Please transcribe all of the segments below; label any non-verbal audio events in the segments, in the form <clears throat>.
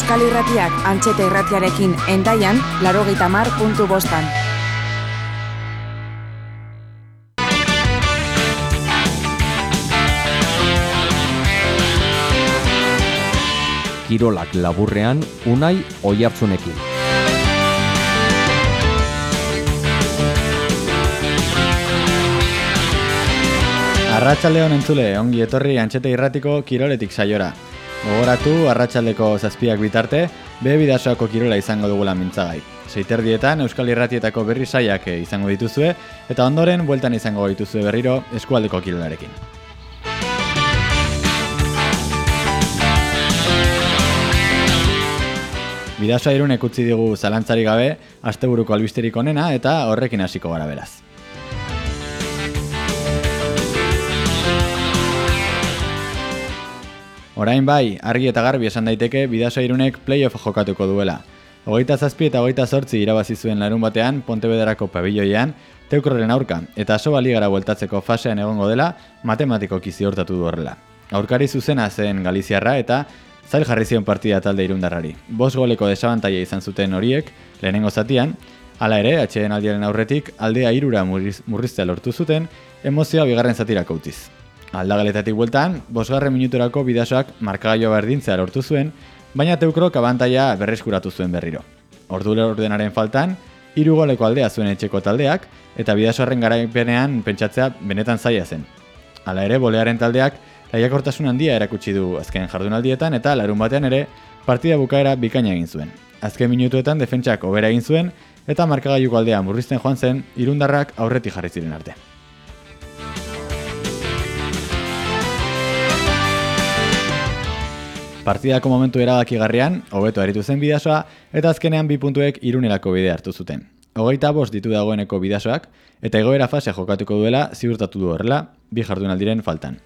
Euskal Irratiak antxeta irratiarekin endaian, larogeita mar puntu bostan. Kirolak laburrean, unai oiartzunekin. Arratxaldeon entzule, ongi etorri antxete irratiko kiroletik saiora. Gogoratu, arratsaldeko zazpiak bitarte, be bidasoako kirola izango dugula mintzagai. Seiterdietan Euskal Irratietako berri saiak izango dituzue, eta ondoren bueltan izango dituzue berriro eskualdeko kirolarekin. Bidasoa irunek utzi digu zalantzari gabe, asteburuko albisterik onena eta horrekin hasiko gara beraz. Orain bai, argi eta garbi esan daiteke bidasoa irunek playoff jokatuko duela. Hogeita zazpi eta hogeita zortzi irabazi zuen larun batean Pontebederako pabilloian, teukroren aurka, eta aso ligara bueltatzeko fasean egongo dela, matematiko kizi hortatu du horrela. Aurkari zuzena zen Galiziarra eta zail jarri zion partida talde irundarrari. Bos goleko desabantaia izan zuten horiek, lehenengo zatian, hala ere, atxeen aldiaren aurretik, aldea irura murriztea lortu zuten, emozioa bigarren zatirako utziz. Aldagaletatik bueltan, bosgarren minuturako bidasoak markagailo berdintzea lortu zuen, baina teukrok abantaia berreskuratu zuen berriro. Ordu ordenaren faltan, hiru goleko aldea zuen etxeko taldeak, eta bidasoaren garaipenean pentsatzea benetan zaila zen. Hala ere, bolearen taldeak laiakortasun handia erakutsi du azken jardunaldietan eta larun batean ere partida bukaera bikaina egin zuen. Azken minutuetan defentsak obera egin zuen eta markagailuko aldea murrizten joan zen irundarrak aurretik jarri ziren arte. Partidako momentu erabakigarrian, hobeto aritu zen bidasoa, eta azkenean bi puntuek irunerako bide hartu zuten. Hogeita bost ditu dagoeneko bidasoak, eta egoera fase jokatuko duela ziurtatu du horrela, bi jardunaldiren faltan.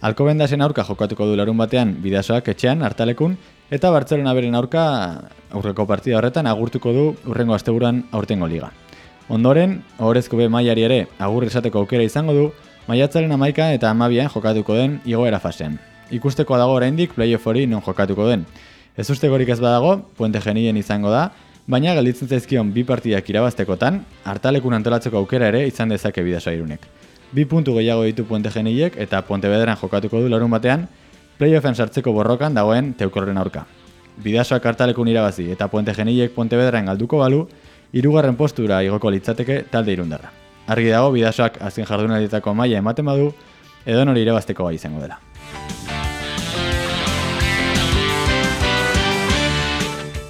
Alkobendasen aurka jokatuko du larun batean bidasoak etxean, hartalekun, eta Bartzelona beren aurka aurreko partida horretan agurtuko du urrengo asteburuan aurtengo liga. Ondoren, ohorezko be mailari ere agur esateko aukera izango du, maiatzaren amaika eta amabian jokatuko den igoera fasean ikusteko dago oraindik playoff hori non jokatuko den. Ez ustegorik ez badago, puente genien izango da, baina galditzen zaizkion bi partidak irabaztekotan, hartalekun antolatzeko aukera ere izan dezake bidasoa irunek. Bi puntu gehiago ditu puente geniek eta puente bederan jokatuko du larun batean, playoffen sartzeko borrokan dagoen teukorren aurka. Bidasoak hartalekun irabazi eta puente geniek puente bederan galduko balu, irugarren postura igoko litzateke talde irundarra. Argi dago, bidasoak azken jardunaldetako maila ematen badu, edo nori irabazteko bai izango dela.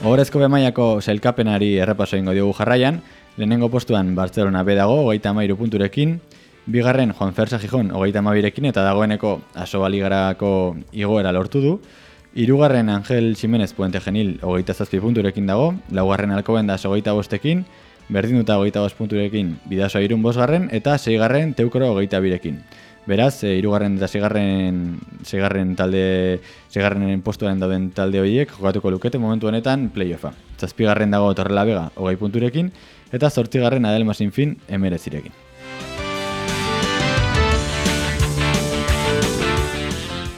Horezko bemaiako sailkapenari errepaso ingo diogu jarraian, lehenengo postuan Barcelona B dago, hogeita mairu punturekin, bigarren Juan Fersa Gijon, hogeita mabirekin, eta dagoeneko aso baligarako igoera lortu du, Hirugarren Angel Ximenez Puente Genil hogeita zazpi punturekin dago, laugarren Alkoben da hogeita bostekin, berdinduta hogeita bost punturekin bidasoa irun bosgarren, eta seigarren Teukoro hogeita birekin. Beraz, e, irugarren eta segarren, segarren talde, segarren postuaren dauden talde horiek jokatuko lukete momentu honetan playoffa. Zazpigarren dago Torrela Vega, hogei punturekin, eta zortzigarren Adelma Sinfin, emerezirekin.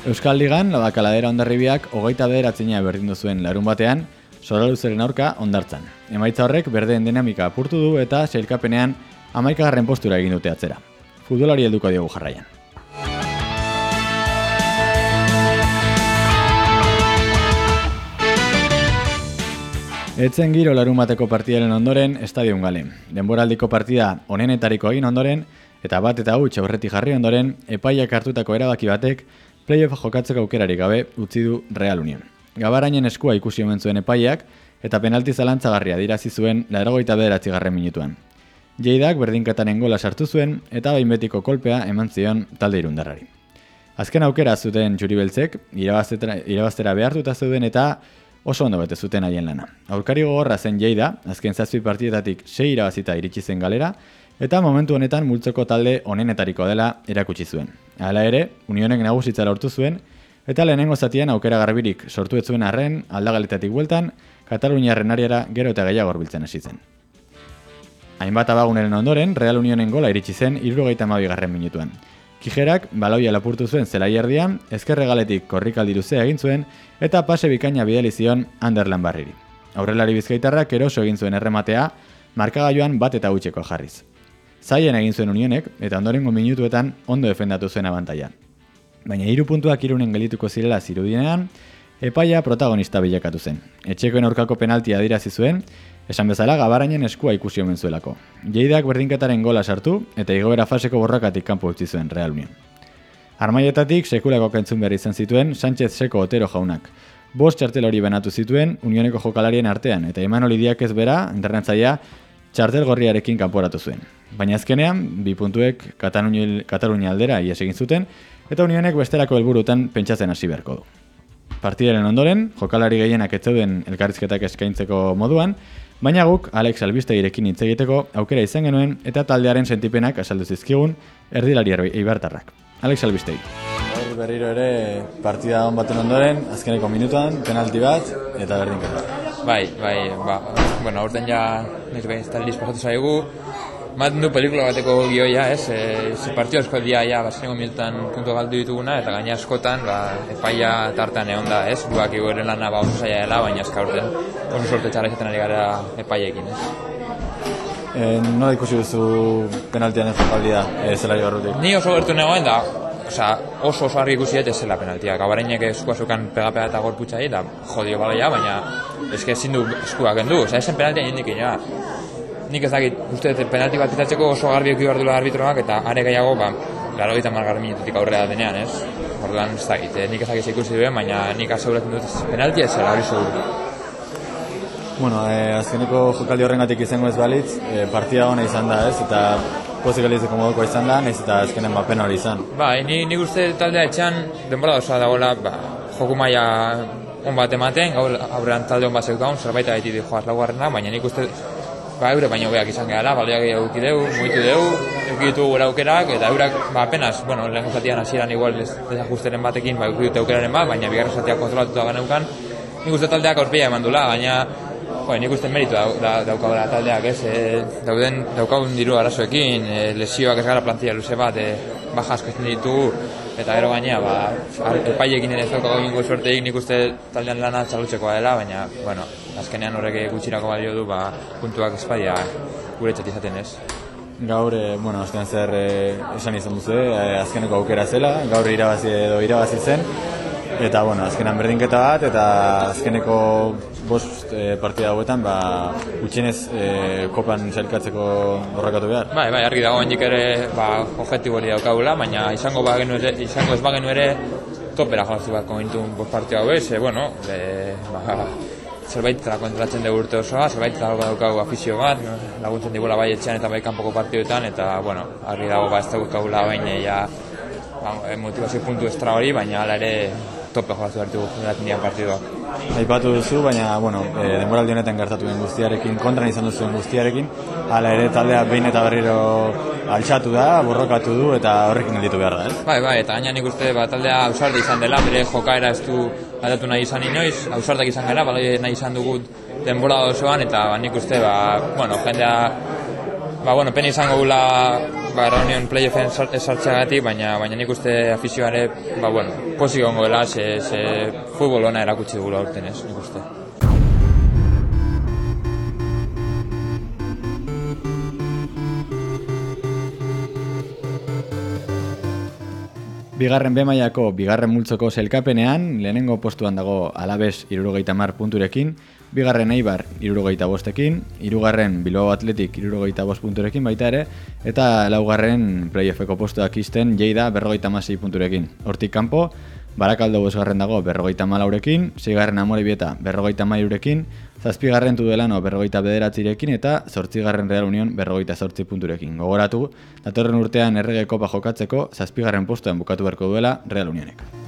Euskal Ligan, labakaladera ondarribiak, hogeita bederatzenia berdindu zuen larun batean, Soraluzeren aurka ondartzan. Emaitza horrek berdeen dinamika apurtu du eta seilkapenean amaikagarren postura egin dute atzera. Futbolari helduko diogu jarraian. Etzen giro larun bateko partidaren ondoren, estadion gale. Denboraldiko partida onenetariko egin ondoren, eta bat eta huts aurretik jarri ondoren, epaiak hartutako erabaki batek, playoff jokatzeko aukerari gabe utzi du Real Union. Gabarainen eskua ikusi omen zuen epaiak, eta penalti zalantzagarria dirazi zuen laragoita bederatzi garren minutuan. Jeidak berdinkatanen gola sartu zuen, eta bain betiko kolpea eman zion talde irundarrari. Azken aukera zuten txuribeltzek, irabaztera behartuta zuen eta oso ondo bete zuten haien lana. Aurkari gogorra zen jeida, azken zazpi partietatik sei irabazita iritsi zen galera, eta momentu honetan multzoko talde honenetariko dela erakutsi zuen. Hala ere, unionek nagusitza lortu zuen, eta lehenengo zatian aukera garbirik sortu ez zuen arren, aldagaletatik bueltan, Kataluniarren ariara gero eta gehiago biltzen hasi zen. Hainbat abaguneren ondoren, Real Unionen gola iritsi zen irurogeita garren minutuan. Kijerak baloia lapurtu zuen zelai erdian, ezkerregaletik korrikaldi egin zuen, eta pase bikaina bidali zion Anderlan barriri. Aurrelari bizkaitarrak eroso egin zuen errematea, markagailuan bat eta gutxeko jarriz. Zaien egin zuen unionek, eta ondorengo minutuetan ondo defendatu zuen abantaian. Baina hiru puntuak irunen gelituko zirela zirudinean, epaia protagonista bilakatu zen. Etxekoen aurkako penaltia adirazi zuen, esan bezala gabarainen eskua ikusi omen zuelako. Jeidak berdinketaren gola sartu, eta igoera faseko borrakatik kanpo utzi zuen Real Union. Armaietatik sekulako kentzun behar izan zituen Sánchez Seko Otero jaunak. Bost txartel hori benatu zituen Unioneko jokalarien artean, eta Imanol Idiak ez bera, entrenatzaia, txartel gorriarekin kanporatu zuen. Baina azkenean, bi puntuek Katalunia, aldera ies egin zuten, eta Unionek besterako helburutan pentsatzen hasi beharko du. Partidaren ondoren, jokalari gehienak ez elkarrizketak eskaintzeko moduan, baina guk Alex Albistegirekin hitz egiteko aukera izan genuen eta taldearen sentipenak asaldu zizkigun erdilari eibartarrak. Alex Albistegi. Gaur berriro ere partida on baten ondoren, azkeneko minutuan, penalti bat eta berdinketa. Bai, bai, ba, bueno, aurten ja nire behin taldiz pasatu zaigu, Maten du pelikula bateko gioia, ez, e, ze partio asko dia, ja, basengo minutan puntu galdu dituguna, eta gaina askotan, ba, epaia tartan egon da, ez, guak igoren lana ba oso zaila dela, baina azka urten, oso sorte txarra izaten ari gara epaiekin, ez. E, nola ikusi duzu penaltian ez jokaldia, e, zelari barrutik? Ni oso gertu negoen da, Osa, oso oso argi ikusi ez zela penaltia. Gabareinek eskua zukan pega-pega eta gorputza da jodio baloia, baina eske ezin du eskua gendu. Osa, esen penaltia jendik ina nik ez dakit, uste dut penalti bat izatzeko oso garbi eki behar arbitroak, eta are gehiago, ba, laro gita margar minututik aurrera denean, ez? Orduan, ez dakit, eh, nik ez dakit ikusi duen, baina nik aseuratzen dut penalti ez zela, hori seguru. Bueno, eh, azkeneko jokaldi horrengatik izango ez balitz, eh, partida hona izan da, ez? Eta pozik alitzeko moduko izan da, nahiz eta azkenen ba pena hori izan. Ba, ni, nik uste taldea etxean, denbora osoa dagoela, ba, joku maia on bat ematen, gaur aurrean talde on bat zeukaun, zerbait agaitik joaz laugarrena, baina nik uste ba, eure baino beak izan gehala, baloiak eduki dugu, mugitu dugu, eduki ditu gure aukerak, eta eurak, ba, apenas, bueno, lehen zatian hasieran igual desajusteren batekin, ba, eduki dute aukeraren bat, baina bigarren zatiak kontrolatuta geneukan, nik uste taldeak aurpeia eman dula, baina, jo, nik uste meritu da, da, taldeak, ez, e, dauden, daukagun diru arazoekin, e, lesioak ez gara plantilla luze bat, e, baja asko ditugu, eta gero gainea, ba, epaiekin ere ez daukago ingo suerteik nik uste taldean lana txalutzekoa dela, baina, bueno, azkenean horrek gutxirako balio du, ba, puntuak espadia gure txat izaten ez. Gaur, e, bueno, azken zer e, esan izan duzu, e, azkeneko aukera zela, gaur irabazi edo irabazi zen, eta, bueno, azkenan berdinketa bat, eta azkeneko bost e, partida hauetan, ba, utxinez e, kopan zelkatzeko horrakatu behar. Bai, bai, argi dago hendik ere, ba, objektibo hori daukagula, baina izango, ba, genu izango ez bagenu ere, topera jolaztu bat komentu bost partida hau ez, e, bueno, e, ba, zerbait eta kontratzen dugu urte osoa, zerbait eta daukagu afizio bat, laguntzen digula bai etxean eta bai kanpoko partiduetan, eta, bueno, argi dago ba ez daukagula bain, ja, ba, motivazio puntu estra hori, baina ala ere tope jolatu hartu geratzen partiduak. Aipatu duzu, baina, bueno, e, denboraldi honetan gertatu den guztiarekin, kontran izan duzuen guztiarekin, hala ere taldea behin eta berriro altxatu da, borrokatu du eta horrekin gelditu behar da, ez? Bai, bai, eta gaina nik uste ba, taldea ausarda izan dela, bere jokaera ez du aldatu nahi izan inoiz, ausartak izan gara, baloi nahi izan dugu denbora osoan, eta ba, nik uste, ba, bueno, jendea, ba, bueno, pena izango gula ba, reunion playoffen esartxeagatik, baina, baina nik uste afizioare, ba, bueno, posik ongo dela, ze, ze futbol ona erakutsi dugula urten ez, nik uste. Bigarren B bigarren multzoko zelkapenean, lehenengo postuan dago alabez irurogeita mar punturekin, bigarren eibar irurogeita bostekin, irugarren Bilbao Atletik irurogeita bost punturekin baita ere, eta laugarren playoffeko postuak izten jeida berrogeita masei punturekin. Hortik kanpo, Barakaldo bosgarren dago berrogeita malaurekin, zeigarren amoribieta berrogeita mailurekin, zazpigarren tudelano berrogeita bederatzirekin eta zortzigarren Real Union berrogeita zortzi punturekin. Gogoratu, datorren urtean errege kopa jokatzeko zazpigarren postuan bukatu beharko duela Real Unionek.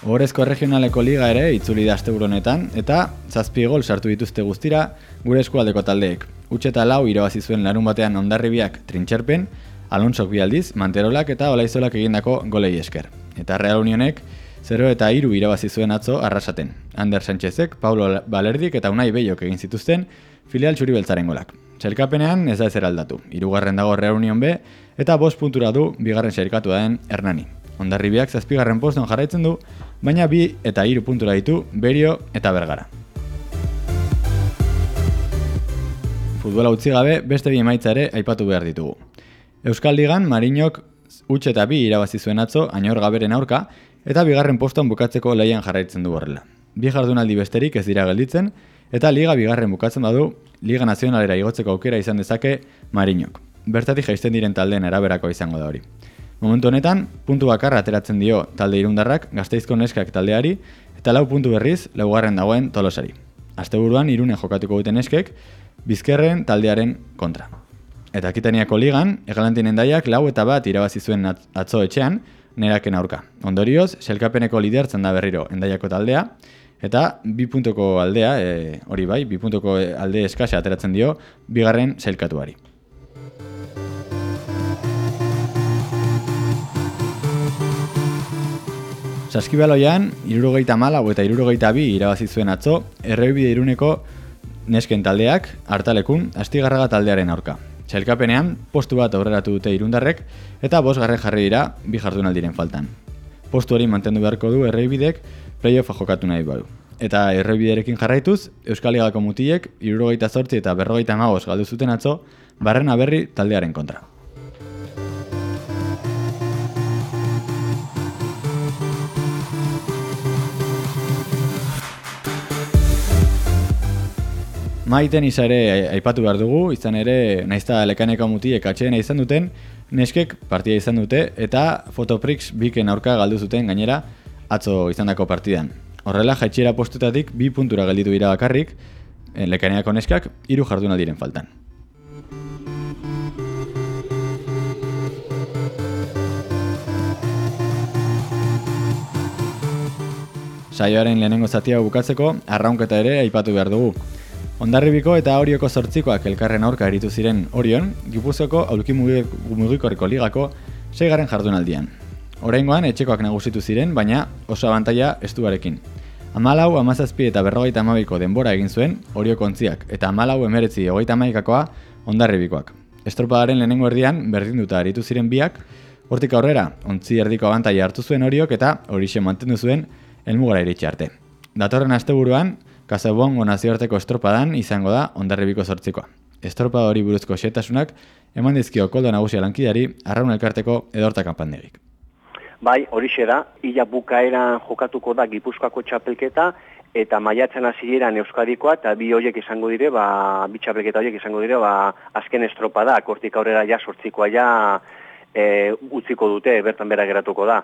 Horezko regionaleko liga ere itzuli da honetan eta zazpi gol sartu dituzte guztira gure eskualdeko taldeek. Utxeta lau irabazi zuen larun batean ondarribiak trintxerpen, Alonso bi aldiz, Manterolak eta Olaizolak egindako golei esker. Eta Real Unionek 0 eta 3 irabazi zuen atzo arrasaten. Ander Sánchezek, Paulo Balerdik eta Unai Beiok egin zituzten filial txuri beltzaren golak. Txelkapenean ez da ezer aldatu, irugarren dago Reunion B, eta bost puntura du bigarren sailkatu den Hernani. Ondarribiak zazpigarren poston jarraitzen du, baina bi eta hiru puntura ditu Berio eta Bergara. Futbola utzi gabe beste bi emaitza ere aipatu behar ditugu. Euskal Ligan Marinok huts eta bi irabazi zuen atzo Ainor Gaberen aurka eta bigarren poston bukatzeko leian jarraitzen du horrela. Bi jardunaldi besterik ez dira gelditzen eta liga bigarren bukatzen badu Liga Nazionalera igotzeko aukera izan dezake Marinok. Bertatik jaisten diren taldeen araberako izango da hori. Momentu honetan, puntu bakarra ateratzen dio talde irundarrak gazteizko neskak taldeari eta lau puntu berriz laugarren dagoen tolosari. Asteburuan irune jokatuko duten neskek, bizkerren taldearen kontra. Eta akitaniako ligan, egalantinen daiak lau eta bat irabazi zuen at- atzo etxean, neraken aurka. Ondorioz, selkapeneko lidertzen da berriro endaiako taldea, eta bi puntuko aldea, e, hori bai, bi puntuko alde eskasa ateratzen dio, bigarren sailkatuari. Saskibaloian, irurogeita malau eta irurogeita bi irabazi zuen atzo, errebide iruneko nesken taldeak, hartalekun, astigarraga taldearen aurka. Txailkapenean, postu bat aurreratu dute irundarrek, eta bosgarren jarri dira bi jardunaldiren faltan. Postu hori mantendu beharko du errebidek playoffa jokatu nahi badu. Eta errebiderekin jarraituz, Euskal Ligako mutilek, irurogeita zortzi eta berrogeita magos galdu zuten atzo, barrena berri taldearen kontra. Maiten isa ere aipatu behar dugu, izan ere naizta lekaneko mutiek atxeena izan duten, neskek partida izan dute eta Fotoprix biken aurka galdu zuten gainera atzo izandako partidan. Horrela, jaitxiera postutatik bi puntura gelditu dira bakarrik, eh, lekaneako neskak hiru jardunaldiren faltan. Saioaren lehenengo zatia bukatzeko, arraunketa ere aipatu behar dugu. Ondarribiko eta Orioko zortzikoak elkarren aurka eritu ziren Orion, Gipuzkoako aulki mugi- mugikorreko ligako seigarren jardunaldian. Oraingoan etxekoak nagusitu ziren, baina oso abantaila estuarekin. Amalau, amazazpi eta berrogeita amabiko denbora egin zuen Orioko ontziak, eta amalau emeretzi hogeita amaikakoa ondarribikoak. Estropadaren lehenengo erdian berdinduta aritu ziren biak, hortik aurrera, ontzi erdiko abantaila hartu zuen Oriok eta horixe mantendu zuen helmugara iritsi arte. Datorren asteburuan, Kasabongo nazioarteko estropadan izango da ondarribiko zortzikoa. Estropada hori buruzko xetasunak eman dizkio koldo nagusia lankidari arraun elkarteko edorta kanpandegik. Bai, horixe da, ila bukaeran jokatuko da Gipuzkoako txapelketa, eta maiatzen hasieran Euskadikoa, eta bi horiek izango dire, ba, bi txapelketa horiek izango dire, ba, azken estropada, kortik aurrera ja sortzikoa ja e, utziko dute, bertan bera geratuko da.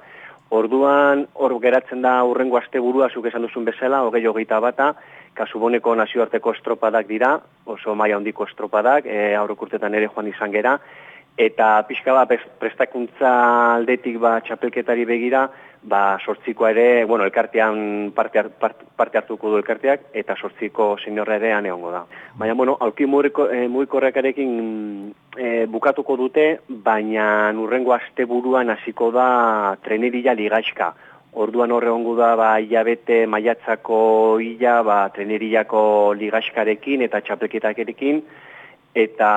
Orduan, hor geratzen da urrengo asteburua zuk esan duzun bezala, hogei hogeita bata, kasuboneko nazioarteko estropadak dira, oso maila handiko estropadak, e, aurrekurtetan ere joan izan gera, eta pixka pres- prestakuntza aldetik ba, txapelketari begira, ba, sortzikoa ere, bueno, elkartean parte, part, parte hartuko du elkarteak, eta sortziko seniorra ere ane hongo da. Baina, bueno, mugiko- eh, mugikorrekarekin eh, bukatuko dute, baina urrengo asteburuan hasiko da trenerila ligaxka. Orduan horre ongu da ba, hilabete maiatzako hila ba, trenerilako ligaxkarekin eta txapelketakerekin, eta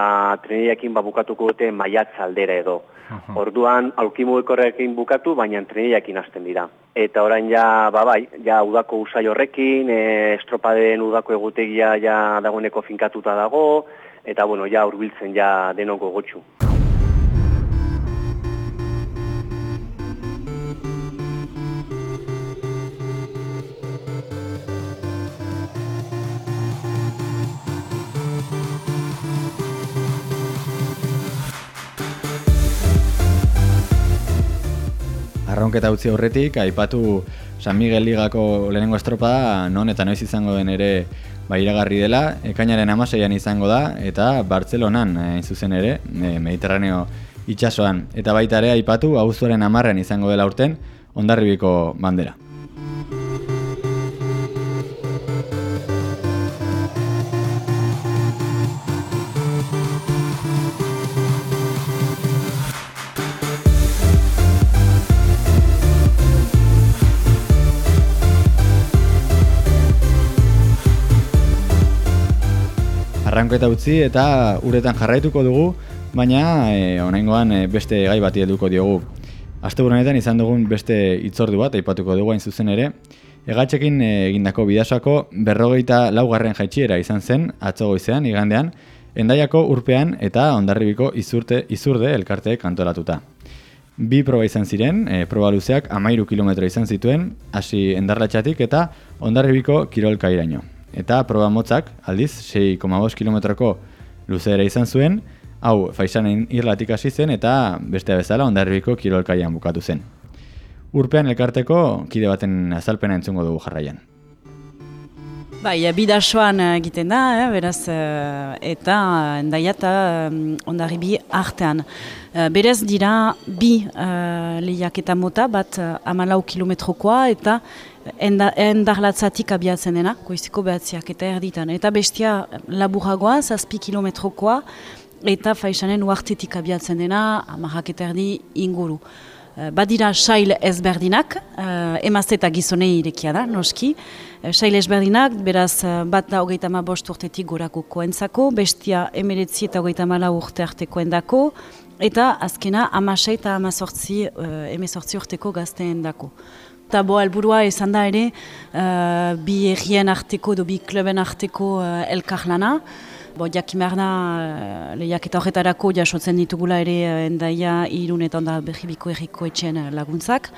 treneriakin ba, bukatuko dute maiatza aldera edo. Orduan aulkimugikorrekin bukatu, baina treneriakin hasten dira. Eta orain ja, ba bai, ja udako usai horrekin, e, estropaden udako egutegia ja dagoeneko finkatuta dago, eta bueno, ja hurbiltzen ja denoko gotxu. Arraunketa utzi aurretik, aipatu San Miguel Ligako lehenengo estropada non eta noiz izango den ere ba, iragarri dela, ekainaren amaseian izango da, eta Bartzelonan eh, hain zuzen ere, eh, Mediterraneo itsasoan. Eta baita ere aipatu, abuztuaren amarrean izango dela urten, ondarribiko bandera. Arranketa utzi eta uretan jarraituko dugu, baina e, onengoan e, beste gai bati helduko diogu. Aste honetan izan dugun beste hitzordu bat aipatuko dugu hain zuzen ere, Egatxekin e, egindako bidasako berrogeita laugarren jaitxiera izan zen atzo goizean igandean, endaiako urpean eta ondarribiko izurte, izurde elkarteek antolatuta. Bi proba izan ziren, e, proba luzeak amairu kilometro izan zituen, hasi endarlatxatik eta ondarribiko kirolka iraino. Eta proba motzak, aldiz, 6,5 kilometroko luzeera izan zuen, hau faisanen irlatik hasi zen eta beste bezala ondarribiko kirolkaian bukatu zen. Urpean elkarteko kide baten azalpena entzungo dugu jarraian. Bai, bidasoan egiten da, eh, beraz, eh, eta endaia eta ondarribi artean. Berez dira bi uh, lehiak eta mota, bat amalau kilometrokoa eta enda, endarlatzatik abiatzen dena, goiziko behatziak eta erditan. Eta bestia laburagoa, zazpi kilometrokoa, eta faisanen uartetik abiatzen dena, amarrak eta erdi inguru. Badira sail ezberdinak, uh, emazte eta gizonei irekia da, noski. Uh, sail ezberdinak, beraz bat da hogeita ma bost urtetik gorako koentzako, bestia emeretzi eta hogeita mala urte arteko endako, eta azkena amasei eta amazortzi, emezortzi urteko gazteen dako. Eta bo, alburua esan da ere, uh, bi errien arteko, do bi kluben arteko uh, elkarlana, Bo, jakimarna uh, lehiak eta horretarako jasotzen ditugula ere uh, endaia irun eta onda behibiko erriko etxen uh, laguntzak.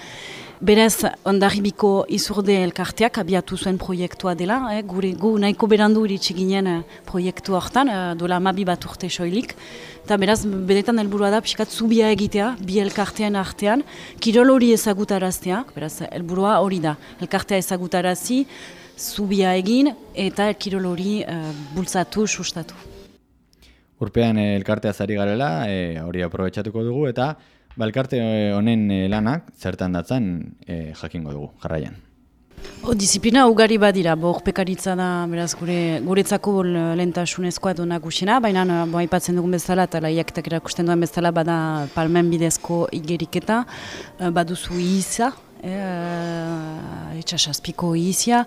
Berez, ondarribiko izurde elkarteak abiatu zuen proiektua dela, eh, gure gu nahiko berandu iritsi ginen eh, proiektu hortan, eh, dola amabi bat urte soilik. Eta beraz, benetan helburua da, pixkat zubia egitea, bi elkartean artean, kirol hori ezagutaraztea, beraz, helburua hori da, elkartea ezagutarazi, zubia egin eta kirol hori uh, bultzatu, sustatu. Urpean eh, elkartea zari garela, e, hori aprobetsatuko dugu, eta balkarte honen lanak zertan datzan e, jakingo dugu, jarraian. O, disiplina ugari badira, bo urpekaritza da, beraz, gure, guretzako lehentasunezkoa du nagusina, baina bo, aipatzen dugun bezala, eta laiaketak erakusten duen bezala, bada palmen bidezko igeriketa, baduzu iza, e, etxasazpiko izia,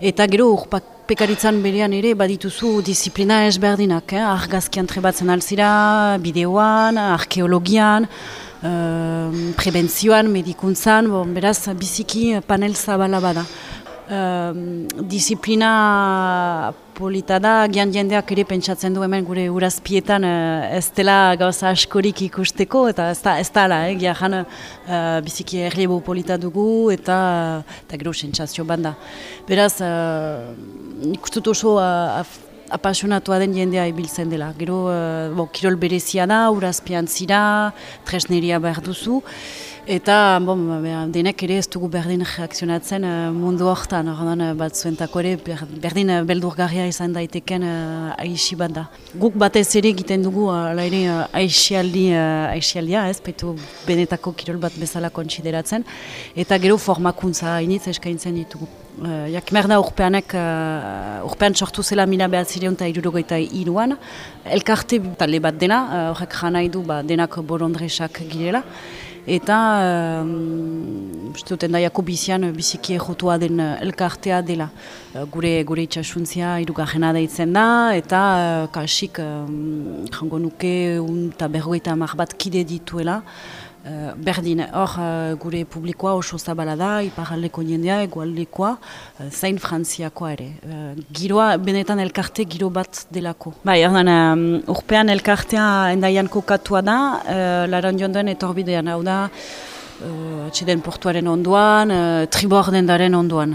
eta gero urpekaritzan berean ere badituzu disiplina ezberdinak, eh? argazkian trebatzen alzira, bideoan, arkeologian, e, prebentzioan, medikuntzan, bon, beraz biziki panel zabala bada. Um, disiplina polita da, gian jendeak ere pentsatzen du hemen gure urazpietan uh, ez dela gauza askorik ikusteko, eta ez da, ez da la, eh, gian uh, biziki erlebo polita dugu, eta, eta gero sentsazio banda. Beraz, uh, ikustut oso uh, apasionatua den jendea ibiltzen dela. Gero, uh, bo, kirol berezia da, urazpian zira, tresneria behar duzu, Eta bon, denek ere ez dugu berdin reakzionatzen uh, mundu hortan, ordan uh, bat zuentako ere berdin uh, beldurgarria izan daiteken aixi bat da. Guk batez ere egiten dugu uh, ere aixialdi, aixialdia, ez, petu benetako kirol bat bezala kontsideratzen, eta gero formakuntza hainitz eskaintzen ditugu. Uh, jak merda urpeanek, uh, urpean sortu zela mila behatzireun eta irurogeita iruan, elkarte talde bat dena, horrek uh, janai du ba, denak borondresak girela, eta um, daiako bizian biziki egotua den eh, elkartea dela. Uh, gure gure itxasuntzia irugarrena daitzen da, eta uh, kasik um, jango nuke un eta berrogeita bat kide dituela. Uh, berdin, hor uh, gure publikoa oso zabala da, iparaldeko jendea, egualdekoa, uh, zain frantziakoa ere. Uh, giroa, benetan elkarte giro bat delako. Bai, erdan, um, urpean elkartea endaian kokatua da, uh, laran joan duen etorbidean, hau da, uh, txeden portuaren onduan, uh, tribor dendaren onduan.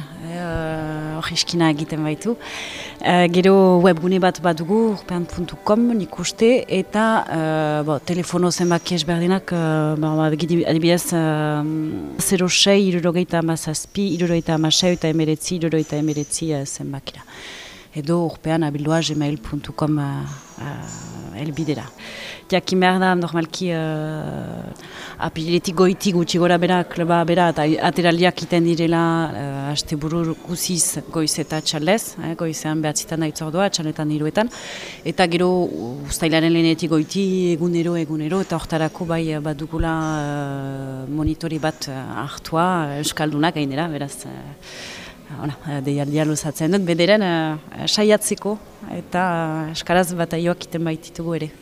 Iskina egiten baitu. Uh, gero webgune bat badugu, urpean.com nik uste, eta uh, bo, telefono zenbaki ezberdinak, uh, bo, adibidez, uh, 06, irurogeita amazazpi, irurogeita amasei, eta emeretzi, irurogeita emeretzi uh, zenbakira. Edo urpean abildua gmail.com elbidera jakin behar da, normalki uh, apiletik goiti gutxi gora bera, kleba bera, eta ateraliak iten direla uh, haste buru guziz goiz eta txalez, eh, goizean behatzitan da itzordua, txaletan iruetan, eta gero ustailaren lehenetik goiti egunero, egunero, eta hortarako bai bat dugula uh, monitori bat uh, hartua, euskaldunak gainera, beraz, uh, deialdia luzatzen dut, bederen uh, saiatzeko eta eskaraz bat aioak iten baititugu ere.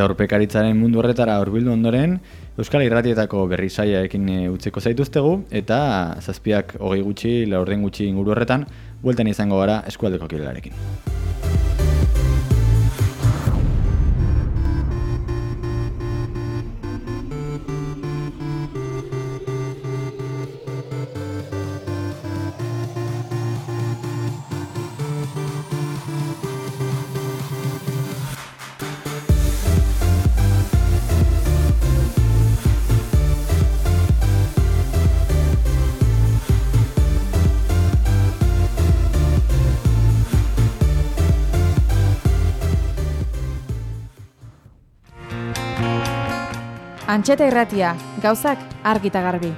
Eta urpekaritzaren mundu horretara hurbildu ondoren, Euskal Irratietako berri saiaekin eh, utzeko zaituztegu, eta zazpiak hogei gutxi, laurden gutxi inguru horretan, bueltan izango gara eskualdeko kirelarekin. Antxeta irratia, gauzak argita garbi.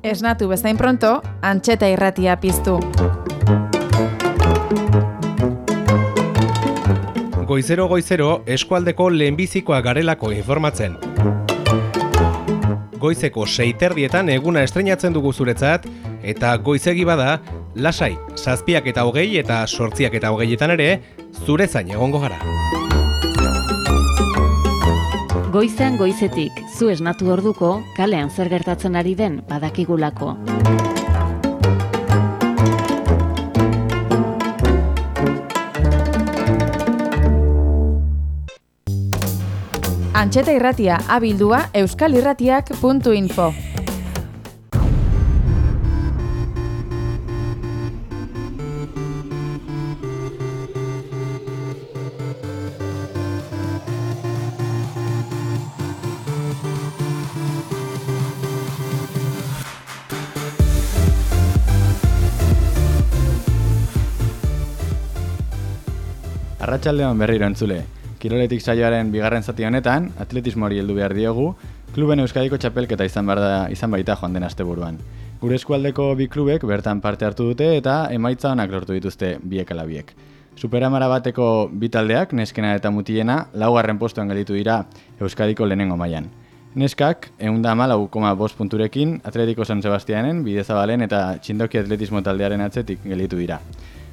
Esnatu bezain pronto, antxeta irratia piztu. Goizero goizero eskualdeko lehenbizikoa garelako informatzen. Goizeko seiterdietan eguna estrenatzen dugu zuretzat, eta goizegi bada, lasai, zazpiak eta hogei eta sortziak eta hogeietan ere, zure zain egongo gara. Goizean goizetik, zu esnatu orduko, kalean zer gertatzen ari den badakigulako. Antxeta irratia abildua euskalirratiak.info Arratxaldeon berriro entzule. Kiroletik saioaren bigarren zati honetan, atletismoari heldu behar diogu, kluben euskadiko txapelketa izan, behar da, izan baita joan den asteburuan. Gure eskualdeko bi klubek bertan parte hartu dute eta emaitza honak lortu dituzte biek alabiek. Superamara bateko bi taldeak, neskena eta mutiena, laugarren postuan gelditu dira Euskadiko lehenengo mailan. Neskak, eunda amalau koma bost punturekin, Atletiko San Sebastianen, Bidezabalen eta Txindoki Atletismo taldearen atzetik gelditu dira.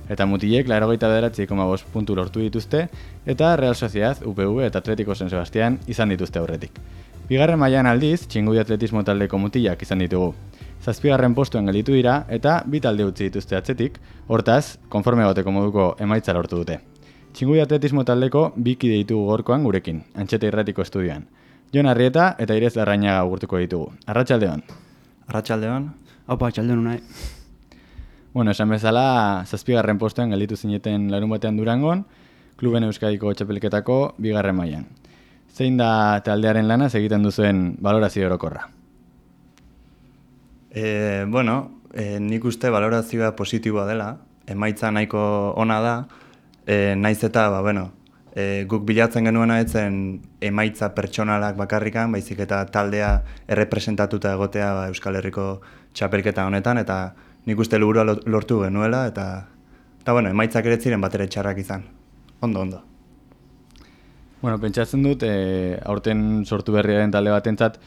Eta mutilek, larogeita bederatzi koma bost puntu lortu dituzte, eta Real Sociedad, UPV eta Atletiko San Sebastian izan dituzte aurretik. Bigarren mailan aldiz, txingudi atletismo taldeko mutilak izan ditugu. Zazpigarren postuen gelditu dira eta bi talde utzi dituzte atzetik, hortaz, konforme goteko moduko emaitza lortu dute. Txingudi atletismo taldeko biki ditugu gorkoan gurekin, antxeta irratiko estudioan. Jon Arrieta eta Irez Larrañaga gurtuko ditugu. Arratxaldeon. Arratxaldeon. Haupa, atxaldeon unai. Bueno, esan bezala, zazpigarren postuan gelditu zineten larun batean durangon, kluben euskadiko txapelketako bigarren mailan. Zein da taldearen lana egiten duzuen balorazio orokorra? E, bueno, e, nik uste balorazioa positiboa dela, emaitza nahiko ona da, e, naiz eta, ba, bueno, e, guk bilatzen genuena etzen emaitza pertsonalak bakarrikan, baizik eta taldea errepresentatuta egotea ba, Euskal Herriko txapelketa honetan, eta nik uste lurua lortu genuela, eta, eta bueno, emaitzak ere ziren bat ere txarrak izan. Ondo, ondo. Bueno, pentsatzen dut, e, aurten sortu berriaren talde batentzat,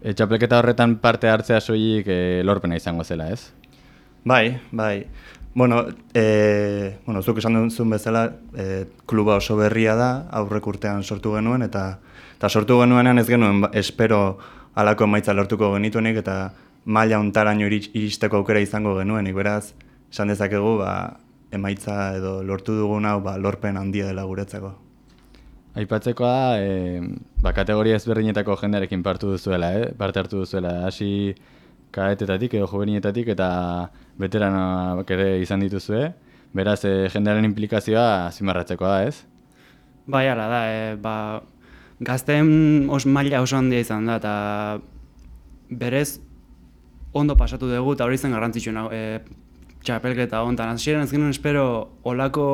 e, txapelketa horretan parte hartzea soilik e, lorpena izango zela, ez? Bai, bai. Bueno, e, bueno, zuk esan duzun bezala, e, kluba oso berria da, aurrek urtean sortu genuen, eta, eta sortu genuenean ez genuen ba, espero alako emaitza lortuko genituenik, eta maila untaraino iristeko aukera izango genuenik, beraz, esan dezakegu, ba, emaitza edo lortu dugun hau ba, lorpen handia dela guretzako. Aipatzeko da, e, ba, kategoria ezberdinetako jendearekin partu duzuela, eh? parte hartu duzuela, hasi kaetetatik edo juveniletatik eta veteranoak ere izan dituzue, beraz e, jendearen implikazioa zimarratzeko da, ez? Bai, ala da, e, ba, gazten os maila oso handia izan da, eta berez ondo pasatu dugu, eta hori zen garrantzitsuena, e, txapelketa hontan. Hasieran ez genuen espero olako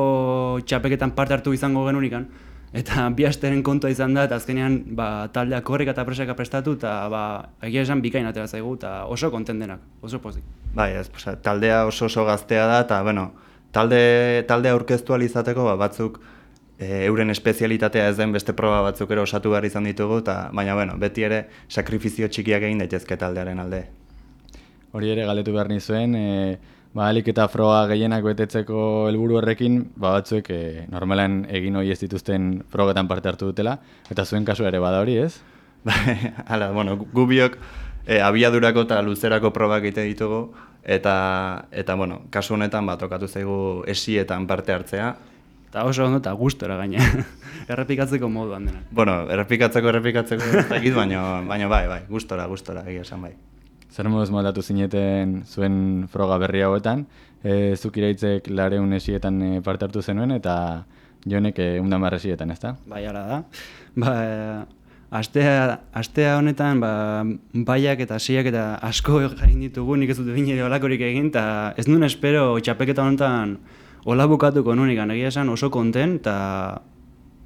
txapelketan parte hartu izango genunikan, Eta <laughs> bi asteren kontua izan da, eta azkenean ba, taldeak horrek eta presaka prestatu, eta ba, egia esan bikain atera zaigu, eta oso kontendenak, oso pozik. Bai, ez, oza, taldea oso oso gaztea da, eta, bueno, talde, talde aurkeztu izateko ba, batzuk e, euren espezialitatea ez den beste proba batzuk ere osatu behar izan ditugu, eta, baina, bueno, beti ere sakrifizio txikiak egin daitezke taldearen alde. Hori ere galetu behar nizuen, e, ba, alik eta froga gehienak betetzeko helburu horrekin, ba, batzuek e, normalan egin hori ez dituzten frogetan parte hartu dutela, eta zuen kasu ere bada hori, ez? <laughs> Hala, bueno, gu biok e, abiadurako eta luzerako probak egite ditugu, eta, eta bueno, kasu honetan ba, tokatu zaigu esietan parte hartzea. Eta oso ondo eta gustora gaine, <laughs> errepikatzeko moduan dena. Bueno, errepikatzeko, errepikatzeko, ez baina, baina bai, bai, gustora, gustora, egia esan bai. Zer moduz moldatu zineten zuen froga berri hauetan, e, zuk iraitzek lareun esietan e, parte hartu zenuen, eta jonek e, undan barra esietan, ez da? Bai, ala da. Ba, astea, astea honetan, ba, baiak eta siak eta asko egin ditugu, nik ez dut ere olakorik egin, eta ez nuen espero txapeketa honetan hola bukatuko nunik, egia esan oso konten, eta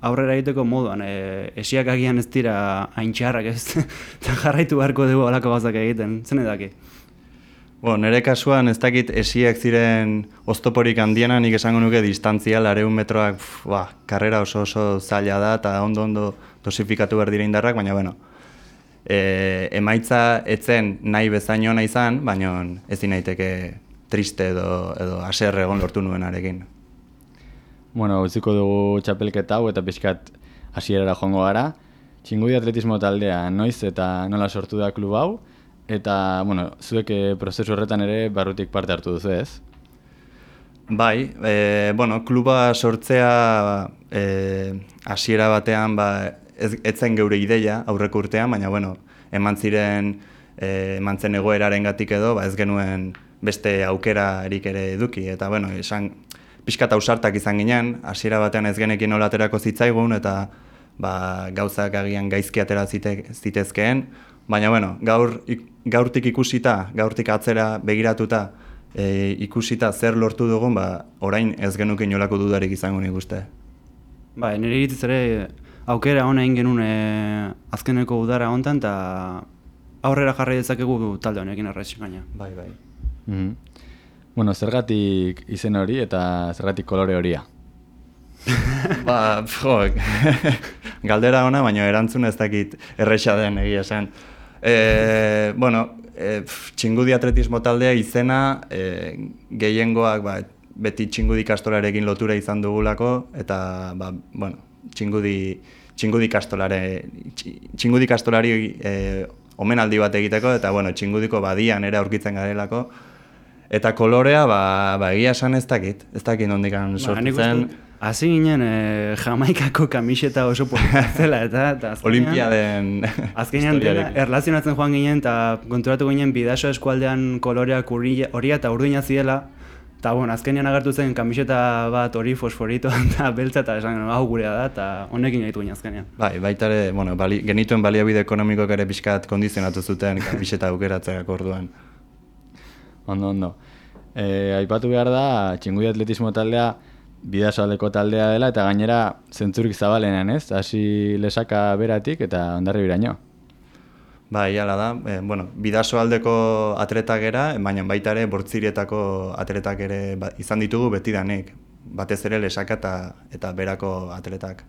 aurrera egiteko moduan, e, esiak agian ez dira haintxarrak ez, <laughs> eta jarraitu beharko dugu alako gazak egiten, zen edaki? Bo, nire kasuan ez dakit esiak ziren oztoporik handiena, nik esango nuke distantzia, lareun metroak, ba, karrera oso oso zaila da, eta ondo ondo dosifikatu behar dira indarrak, baina bueno, e, emaitza etzen nahi bezaino nahi izan, baina ezin naiteke triste edo, edo aserre egon lortu nuenarekin bueno, utziko dugu txapelketa hau eta pixkat hasierara joango gara. Txingudi atletismo taldea noiz eta nola sortu da klub hau, eta, bueno, zuek eh, prozesu horretan ere barrutik parte hartu duzu ez? Bai, e, bueno, kluba sortzea e, hasiera batean ba, ez, etzen geure ideia aurreko urtean, baina bueno, eman ziren e, eman zen egoeraren gatik edo, ba, ez genuen beste aukera erik ere eduki, eta bueno, esan, pixkat ausartak izan ginen, hasiera batean ez genekin olaterako zitzaigun, eta ba, gauzak agian gaizki atera zitezkeen, baina bueno, gaur, gaurtik ikusita, gaurtik atzera begiratuta, e, ikusita zer lortu dugun, ba, orain ez genukin inolako dudarik izango nik uste. Ba, nire iritz ere aukera hona egin genuen e, azkeneko udara hontan, eta aurrera jarri dezakegu talde honekin arraitzik gaina. Bai, bai. Mm Bueno, zergatik izen hori eta zergatik kolore horia? <laughs> ba, jo, galdera ona, baina erantzun ez dakit erresa den egia esan. E, bueno, e, txingudi atletismo taldea izena e, gehiengoak ba, beti txingudi kastolarekin lotura izan dugulako eta ba, bueno, txingudi, txingudi kastolare txingudi kastolari e, omenaldi bat egiteko eta bueno, txingudiko badian ere aurkitzen garelako Eta kolorea, ba, ba egia esan ez dakit, ez dakit nondik ba, sortzen. Hasi ginen e, Jamaikako kamiseta oso <laughs> zela eta... eta Olimpiaden <laughs> Azkenean erlazionatzen joan ginen eta konturatu ginen bidaso eskualdean koloreak horia eta urduina ziela. Eta bon, azkenean agertu zen kamiseta bat hori fosforito <laughs> eta beltza eta esan hau gurea da eta honekin gaitu ginen azkenean. Bai, baita ere, bueno, bali, genituen baliabide ekonomikoak ere pixkat kondizionatu zuten kamiseta aukeratzeak orduan. Ondo, ondo. E, aipatu behar da, txingudi atletismo taldea bidasoaldeko taldea dela eta gainera zentzurik zabalenean, ez? Hasi lesaka beratik eta ondarri biraino. Ba, iala da. E, bueno, bidasoaldeko atletak era, baina baita ere bortzirietako atletak ere ba, izan ditugu beti danek. Batez ere lesaka eta, eta berako atletak.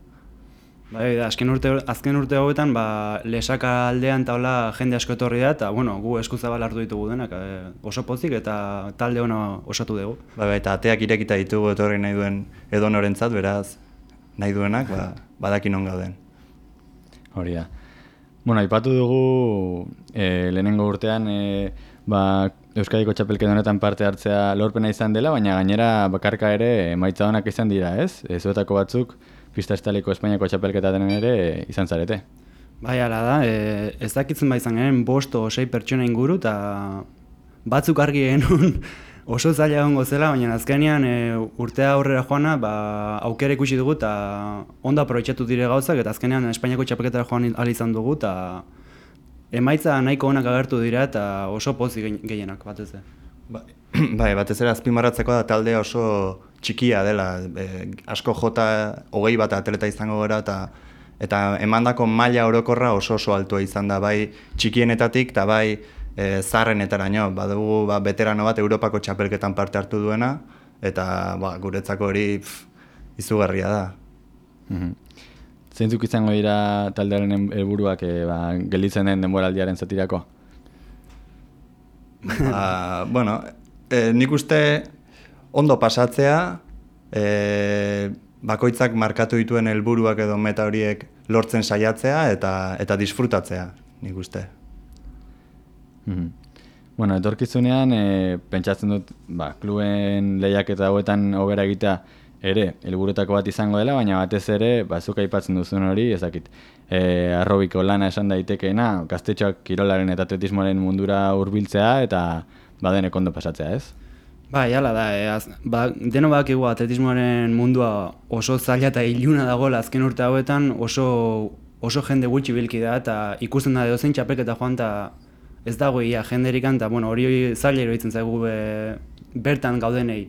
Bai, azken urte azken urte hauetan ba lesaka aldean taula jende asko etorri da eta bueno, gu eskuzabal hartu ditugu denak e, oso pozik eta talde ona osatu dugu. Bai, eta ateak irekita ditugu etorri nahi duen edonorentzat, beraz nahi duenak ba <laughs> badakin on gauden. Hori da. Bueno, aipatu dugu e, lehenengo urtean e, ba, Euskadiko txapelketa honetan parte hartzea lorpena izan dela, baina gainera bakarka ere emaitza onak izan dira, ez? Ezuetako batzuk pista estaliko Espainiako txapelketa denen ere izan zarete. Bai, ala da, e, ez dakitzen bai izan garen bosto sei pertsona inguru, eta batzuk argi genuen <laughs> oso zaila egongo zela, baina azkenean e, urtea aurrera joana ba, aukera ikusi dugu eta ondo aprobetsatu dire gauzak, eta azkenean Espainiako txapelketara joan ala izan dugu, eta emaitza nahiko onak agertu dira eta oso pozik gehienak bat ez <clears throat> Bai, batez ere azpimarratzeko da talde oso txikia dela, e, asko jota hogei bat atleta izango gara eta eta emandako maila orokorra oso oso altua izan da bai txikienetatik eta bai e, zarrenetaraino, badugu ba, veterano bat Europako txapelketan parte hartu duena eta ba, guretzako hori pff, izugarria da. Mhm. Zeintzuk izango dira taldearen helburuak e, ba, gelditzen den denboraldiaren zatirako? Ba, bueno, e, nik uste ondo pasatzea, e, bakoitzak markatu dituen helburuak edo meta horiek lortzen saiatzea eta eta disfrutatzea, nik uste. Mm Bueno, etorkizunean, e, pentsatzen dut, ba, kluben lehiak eta hauetan hobera egitea ere, helburuetako bat izango dela, baina batez ere, ba, zuka aipatzen duzun hori, ezakit, e, arrobiko lana esan daitekeena, gaztetxoak kirolaren eta atletismoaren mundura hurbiltzea eta badenek ondo pasatzea, ez? Ba, jala da, e, az, ba, deno bak atletismoaren mundua oso zaila eta iluna dagoela azken urte hauetan, oso, oso jende gutxi bilki da, eta ikusten da edozein txapelketa joan, eta ez dago ia jenderikan, eta bueno, hori zaila iruditzen zaigu be, bertan gaudenei.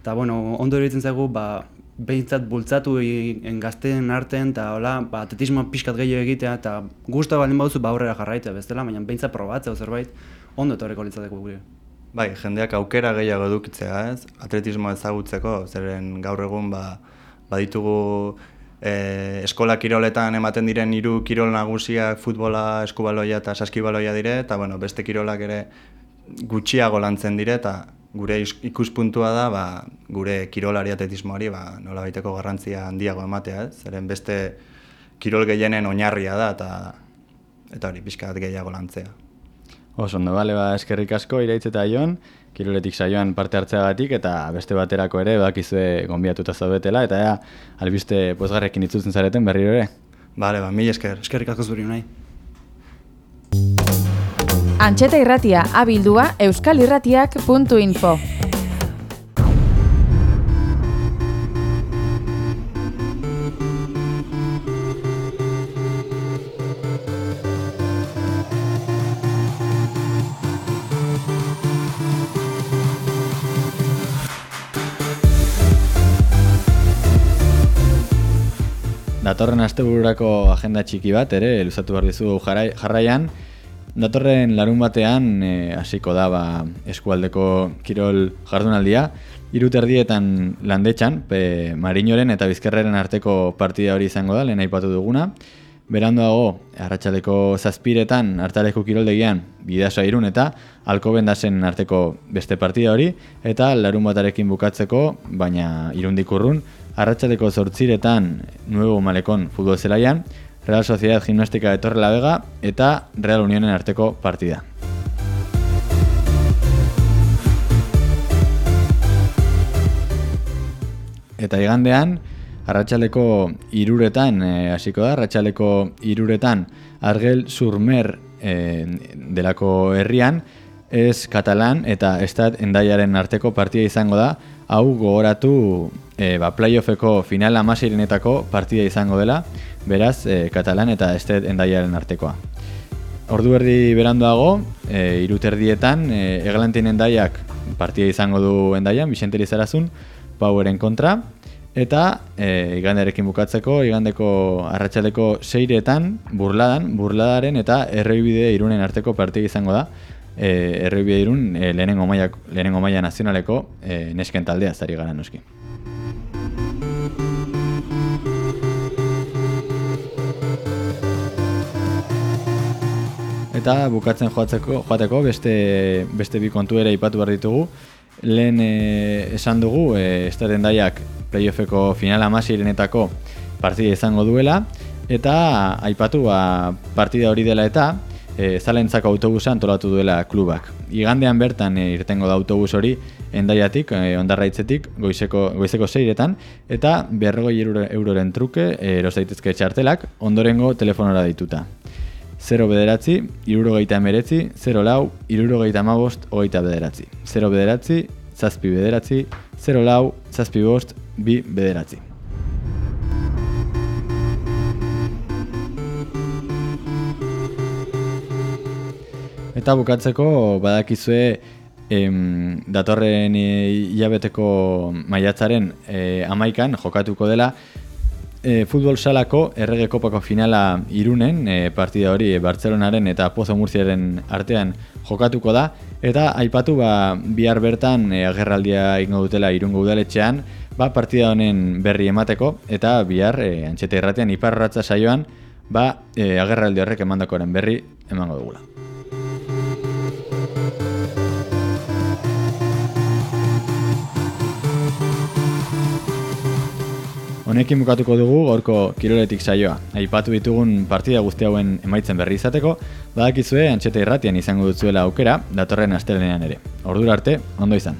Eta bueno, ondo iruditzen zaigu, ba, behintzat bultzatu en gazteen artean, eta hola, ba, atletismoa pixkat gehiago egitea, eta guztu baldin baduzu ba aurrera jarraitzea, bestela, baina behintzat probatzea zerbait, ondo etorreko litzateko gure. Bai, jendeak aukera gehiago edukitzea, ez? Atletismoa ezagutzeko, zeren gaur egun ba, baditugu e, eskola kiroletan ematen diren hiru kirol nagusiak futbola, eskubaloia eta saskibaloia dire, eta bueno, beste kirolak ere gutxiago lantzen dire, eta gure ikuspuntua da ba, gure kirolari atletismoari ba, nola baiteko garrantzia handiago ematea, ez? zeren beste kirol gehienen oinarria da, eta eta hori pixkat gehiago lantzea. Oso, ondo, bale, ba, eskerrik asko, iraitz eta ion, kiroletik saioan parte hartzeagatik eta beste baterako ere bakizue gonbiatuta zaudetela eta ja, albiste pozgarrekin itzutzen zareten berriro ere. Bale, ba, mil esker. Eskerrik asko zuri nahi. Antxeta irratia abildua euskalirratiak.info Datorren astebururako agenda txiki bat ere luzatu behar dizu jarraian. Datorren larun batean eh, hasiko da ba, eskualdeko kirol jardunaldia. Irut erdietan landetxan, pe Marinoren eta Bizkerreren arteko partida hori izango da, lehen aipatu duguna. Beranduago, arratsaleko zazpiretan, hartaleko kiroldegian, bidasoa irun eta alkobendasen arteko beste partida hori, eta larun batarekin bukatzeko, baina irundikurrun, arratsaleko zortziretan Nuevo Malekon futbol zelaian, Real Sociedad Gimnástica de Torre la Vega eta Real Unionen arteko partida. Eta igandean, arratsaleko iruretan eh, hasiko da, arratsaleko iruretan Argel Surmer eh, delako herrian, ez katalan eta estat endaiaren arteko partida izango da, hau gogoratu e, ba, playoffeko final amaseirenetako partida izango dela, beraz, e, katalan eta estet endaiaren artekoa. Ordu erdi beranduago, e, iruterdietan, e, eglantin endaiak partida izango du endaian, Bixenteri Zarazun, Poweren kontra, eta e, igandearekin bukatzeko, igandeko arratsaleko seiretan, burladan, burladaren eta errebide irunen arteko partida izango da, e, errebide irun e, lehenengo, maia, lehenengo maia nazionaleko e, nesken taldea zari gara noski. Eta bukatzen joatzeko, joateko beste, beste bi kontu ere ipatu behar ditugu. Lehen e, esan dugu, e, estaten daiak playoffeko final amasirenetako partida izango duela. Eta aipatu ba, partida hori dela eta e, zalentzako autobusa antolatu duela klubak. Igandean bertan e, irtengo da autobus hori endaiatik, e, ondarraitzetik, goizeko, goizeko zeiretan, eta berrogoi euroren truke e, erosaitezke txartelak ondorengo telefonora dituta. 0 bederatzi, irurogeita emeretzi, 0 lau, irurogeita amabost, ogeita bederatzi. 0 bederatzi, zazpi bederatzi, 0 lau, zazpi bost, bi bederatzi. Eta bukatzeko badakizue em, datorren eh, hilabeteko maiatzaren e, amaikan jokatuko dela e, futbol salako errege kopako finala irunen, e, partida hori Bartzelonaren eta Pozo Murziaren artean jokatuko da, eta aipatu ba, bihar bertan e, agerraldia ingo dutela irungo udaletxean, ba, partida honen berri emateko, eta bihar e, antxeta irratean iparratza saioan, ba, e, agerraldi horrek emandakoren berri emango dugula. Honekin bukatuko dugu gaurko kiroletik saioa. Aipatu ditugun partida guzti hauen emaitzen berri izateko, badakizue antxeta irratian izango dutzuela aukera datorren astelenean ere. Ordura arte, ondo izan.